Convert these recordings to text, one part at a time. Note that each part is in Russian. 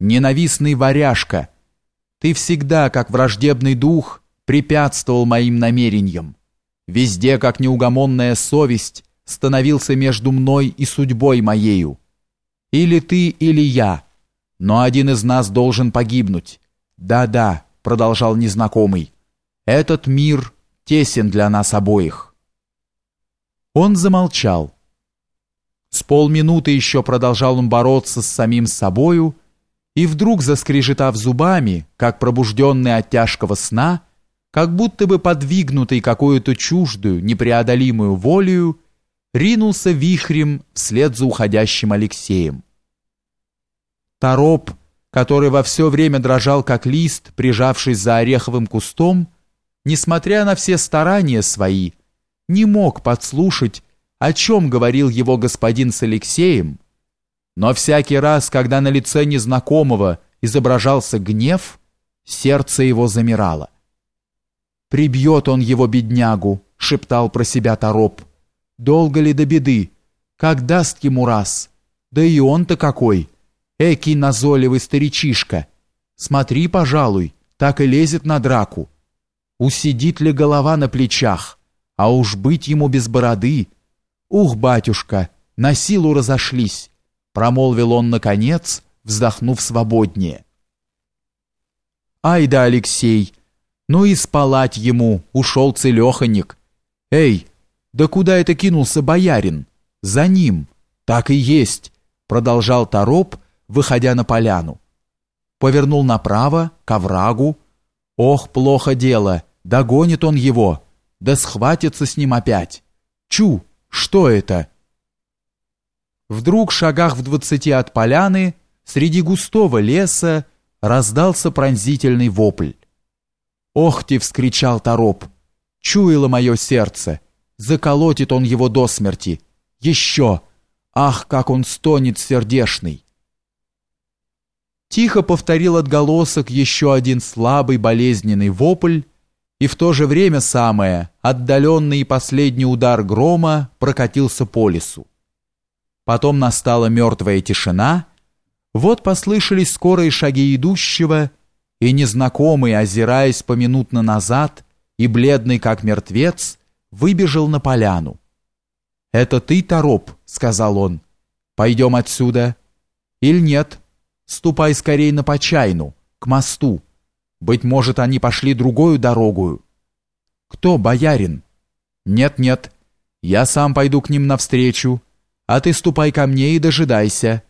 ненавистный варяжка, ты всегда, как враждебный дух, препятствовал моим намерениям. Везде, как неугомонная совесть, становился между мной и судьбой моею. Или ты, или я, но один из нас должен погибнуть. Да-да, продолжал незнакомый, этот мир тесен для нас обоих. Он замолчал. С полминуты еще продолжал он бороться с самим собою, и вдруг, заскрежетав зубами, как пробужденный от тяжкого сна, как будто бы подвигнутый какую-то чуждую, непреодолимую волею, ринулся вихрем вслед за уходящим Алексеем. Тороп, который во все время дрожал как лист, прижавшись за ореховым кустом, несмотря на все старания свои, не мог подслушать, о чем говорил его господин с Алексеем, но всякий раз, когда на лице незнакомого изображался гнев, сердце его замирало. «Прибьет он его, беднягу», — шептал про себя Тороп. «Долго ли до беды? Как даст ему раз? Да и он-то какой! Экий назойливый старичишка! Смотри, пожалуй, так и лезет на драку. Усидит ли голова на плечах? А уж быть ему без бороды! Ух, батюшка, на силу разошлись!» Промолвил он наконец, вздохнув свободнее. «Ай да, Алексей!» Ну и спалать ему, ушел целеханик. Эй, да куда это кинулся боярин? За ним. Так и есть, продолжал Тороп, выходя на поляну. Повернул направо, к оврагу. Ох, плохо дело, догонит он его, да схватится с ним опять. Чу, что это? Вдруг, шагах в двадцати от поляны, среди густого леса, раздался пронзительный вопль. «Ох ты!» — вскричал Тороп. «Чуяло мое сердце! Заколотит он его до смерти! Еще! Ах, как он стонет сердешный!» Тихо повторил отголосок еще один слабый болезненный вопль, и в то же время самое, отдаленный и последний удар грома прокатился по лесу. Потом настала мертвая тишина, вот послышались скорые шаги идущего, и незнакомый, озираясь поминутно назад и бледный как мертвец, выбежал на поляну. «Это ты, Тороп?» — сказал он. «Пойдем отсюда». «Или нет? Ступай скорей на Почайну, к мосту. Быть может, они пошли другую дорогу». «Кто, боярин?» «Нет-нет, я сам пойду к ним навстречу, а ты ступай ко мне и дожидайся».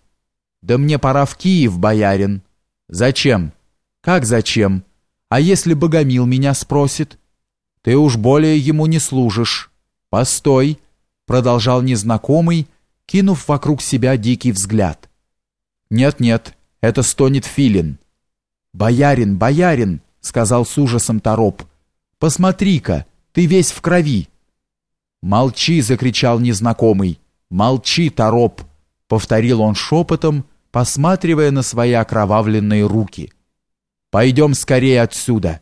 «Да мне пора в Киев, боярин». «Зачем?» Как зачем? А если Богомил меня спросит? Ты уж более ему не служишь. Постой, продолжал незнакомый, кинув вокруг себя дикий взгляд. Нет-нет, это стонет Филин. Боярин, боярин, сказал с ужасом Тороп. Посмотри-ка, ты весь в крови. Молчи, закричал незнакомый. Молчи, Тороп, повторил он шепотом, посматривая на свои окровавленные руки. Пойдем скорее отсюда.